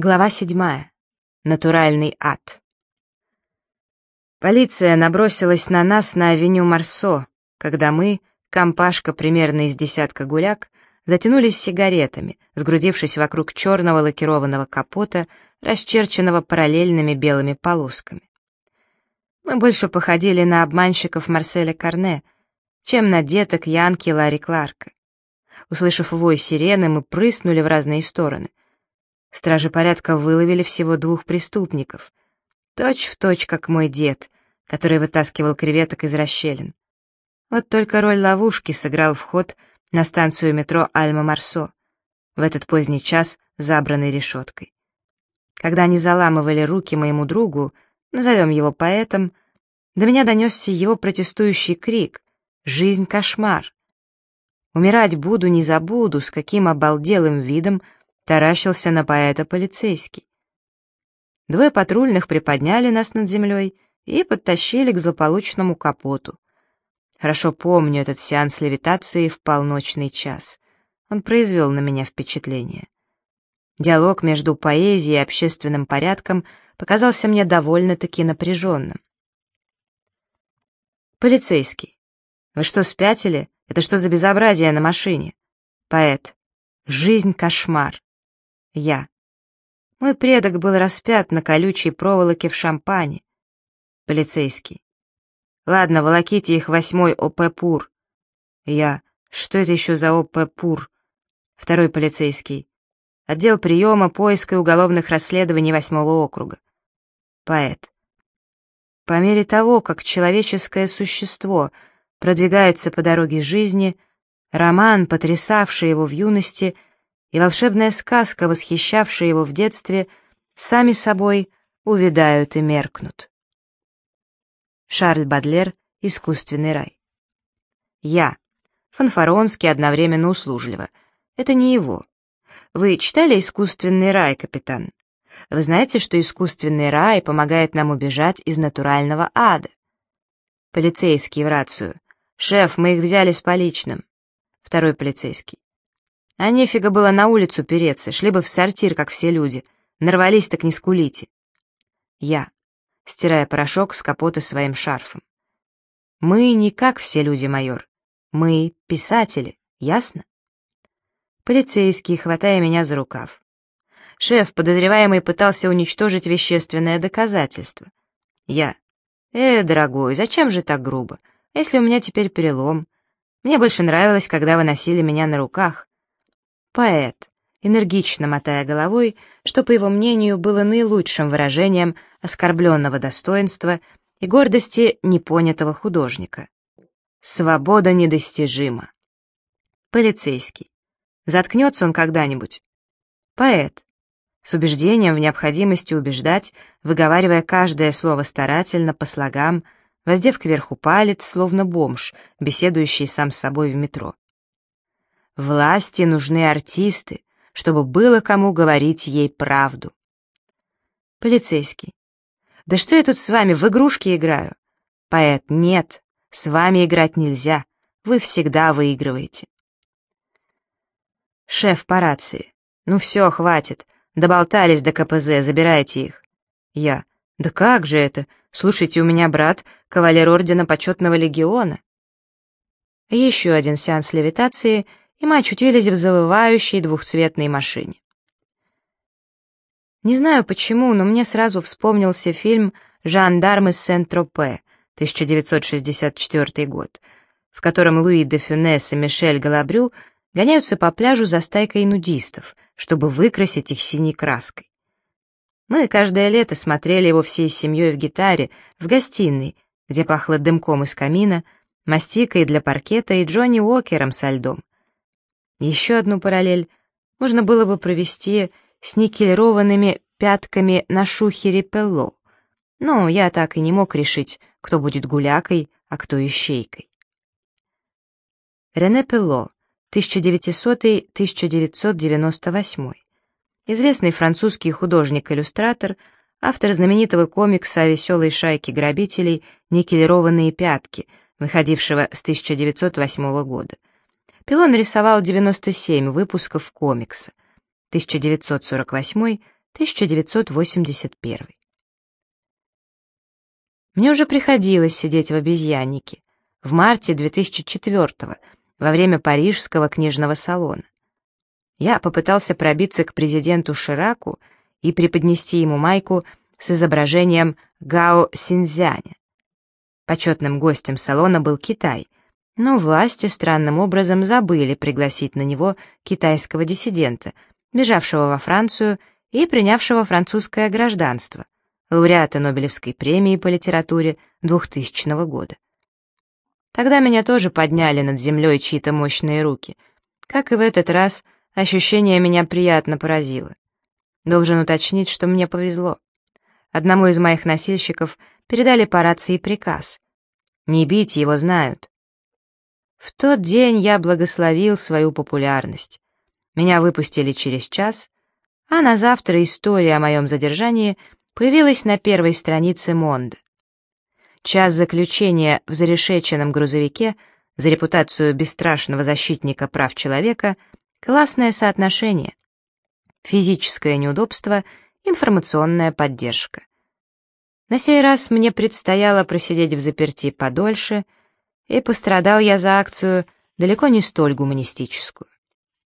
Глава седьмая. Натуральный ад. Полиция набросилась на нас на авеню Марсо, когда мы, компашка примерно из десятка гуляк, затянулись сигаретами, сгрудившись вокруг черного лакированного капота, расчерченного параллельными белыми полосками. Мы больше походили на обманщиков Марселя Карне, чем на деток Янки Ларри Кларка. Услышав вой сирены, мы прыснули в разные стороны — Стражи порядка выловили всего двух преступников. Точь в точь, как мой дед, который вытаскивал креветок из расщелин. Вот только роль ловушки сыграл вход на станцию метро Альма-Марсо, в этот поздний час забранной решеткой. Когда они заламывали руки моему другу, назовем его поэтом, до меня донесся его протестующий крик «Жизнь — кошмар!». Умирать буду, не забуду, с каким обалделым видом таращился на поэта полицейский. Двое патрульных приподняли нас над землей и подтащили к злополучному капоту. Хорошо помню этот сеанс левитации в полночный час. Он произвел на меня впечатление. Диалог между поэзией и общественным порядком показался мне довольно-таки напряженным. Полицейский. Вы что, спятили? Это что за безобразие на машине? Поэт. Жизнь — кошмар. Я. Мой предок был распят на колючей проволоке в шампане. Полицейский. Ладно, волоките их восьмой ОП-ПУР. Я. Что это еще за ОП-ПУР? Второй полицейский. Отдел приема, поиска и уголовных расследований восьмого округа. Поэт. По мере того, как человеческое существо продвигается по дороге жизни, роман, потрясавший его в юности, — и волшебная сказка, восхищавшая его в детстве, сами собой увядают и меркнут. Шарль Бадлер «Искусственный рай». Я. Фанфаронский одновременно услужливо. Это не его. Вы читали «Искусственный рай», капитан? Вы знаете, что искусственный рай помогает нам убежать из натурального ада? Полицейский в рацию. «Шеф, мы их взяли с поличным». Второй полицейский. А нефига было на улицу переться, шли бы в сортир, как все люди. Нарвались, так не скулите. Я, стирая порошок с капота своим шарфом. Мы не как все люди, майор. Мы писатели, ясно? Полицейский, хватая меня за рукав. Шеф, подозреваемый, пытался уничтожить вещественное доказательство. Я. Э, дорогой, зачем же так грубо? А если у меня теперь перелом? Мне больше нравилось, когда вы носили меня на руках. Поэт, энергично мотая головой, что, по его мнению, было наилучшим выражением оскорбленного достоинства и гордости непонятого художника. Свобода недостижима. Полицейский. Заткнется он когда-нибудь. Поэт. С убеждением в необходимости убеждать, выговаривая каждое слово старательно, по слогам, воздев кверху палец, словно бомж, беседующий сам с собой в метро. Власти нужны артисты, чтобы было кому говорить ей правду. Полицейский. Да что я тут с вами в игрушки играю? Поэт. Нет, с вами играть нельзя. Вы всегда выигрываете. Шеф по рации. Ну все, хватит. Доболтались до КПЗ, забирайте их. Я. Да как же это? Слушайте, у меня брат, кавалер ордена почетного легиона. Еще один сеанс левитации — и мы очутились в завывающей двухцветной машине. Не знаю почему, но мне сразу вспомнился фильм «Жандарм из Сент-Тропе» 1964 год, в котором Луи де Фюнес и Мишель Галабрю гоняются по пляжу за стайкой нудистов, чтобы выкрасить их синей краской. Мы каждое лето смотрели его всей семьей в гитаре, в гостиной, где пахло дымком из камина, мастикой для паркета и Джонни Уокером со льдом. Еще одну параллель можно было бы провести с никелированными пятками на шухере Пелло, но я так и не мог решить, кто будет гулякой, а кто ищейкой. Рене Пелло, 1900-1998. Известный французский художник-иллюстратор, автор знаменитого комикса о веселой шайке грабителей «Никелированные пятки», выходившего с 1908 года. Пилон рисовал 97 выпусков комикса. 1981. Мне уже приходилось сидеть в обезьяннике в марте 2004 во время парижского книжного салона. Я попытался пробиться к президенту Шираку и преподнести ему майку с изображением Гао Синьцзяня. Почетным гостем салона был Китай, но власти странным образом забыли пригласить на него китайского диссидента, бежавшего во Францию и принявшего французское гражданство, лауреата Нобелевской премии по литературе 2000 года. Тогда меня тоже подняли над землей чьи-то мощные руки. Как и в этот раз, ощущение меня приятно поразило. Должен уточнить, что мне повезло. Одному из моих носильщиков передали по рации приказ. Не бить его знают. В тот день я благословил свою популярность. Меня выпустили через час, а на завтра история о моем задержании появилась на первой странице Монда. Час заключения в зарешеченном грузовике за репутацию бесстрашного защитника прав человека — классное соотношение. Физическое неудобство, информационная поддержка. На сей раз мне предстояло просидеть в заперти подольше, и пострадал я за акцию далеко не столь гуманистическую.